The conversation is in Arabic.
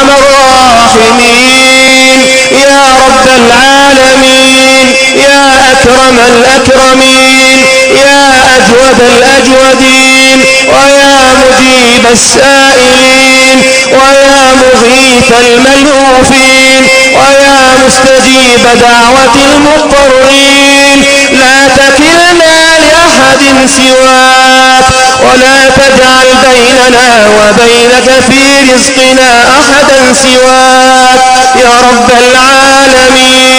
أرحم الراحمين يا رب العالمين. يا أكرم الأكرمين. يا أجود الأجودين. ويا مجيب السائلين. ويا مغيث الملهوفين. ويا مستجيب دعوة المضطرين. لا تكلنا لأحد سواك. ولا تجعل بيننا في رزقنا أحدا سواك. يا رب العالمين.